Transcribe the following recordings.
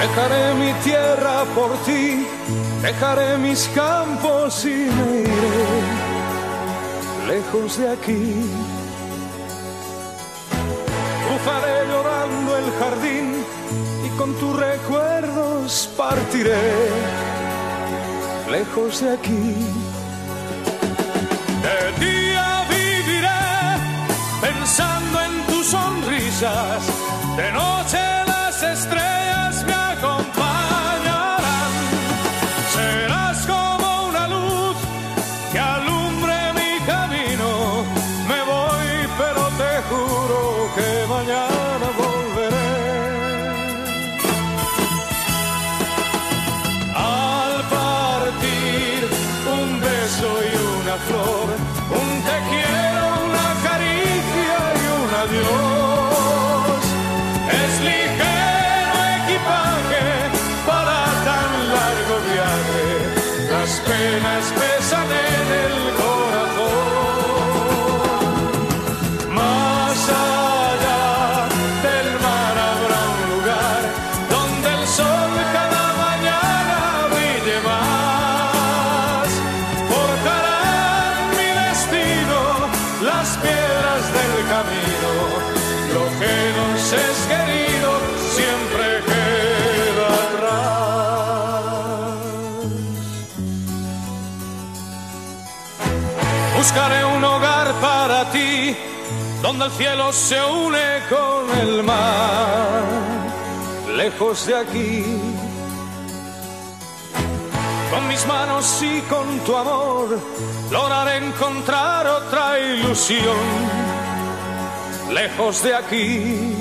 Dejaré mi tierra por ti, dejaré mis campos y me iré lejos de aquí. Cruzaré llorando el jardín y con tus recuerdos partiré lejos de aquí. De día viviré pensando en tus sonrisas, de noche beso y una flor, un te quiero, una caricia y un adiós. Es ligero equipaje para tan largo viaje, las penas pesan en el corazón. Buscaré un hogar para ti, donde el cielo se une con el mar, lejos de aquí. Con mis manos y con tu amor, lograré encontrar otra ilusión, lejos de aquí.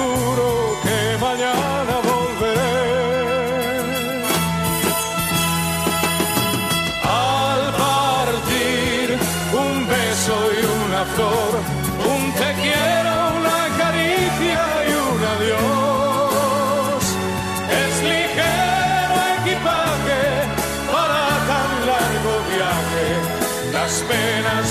Juro que mañana volveré. Al partir un beso y una flor, un te quiero, una caricia y un adiós. Es ligero equipaje para tan largo viaje, las penas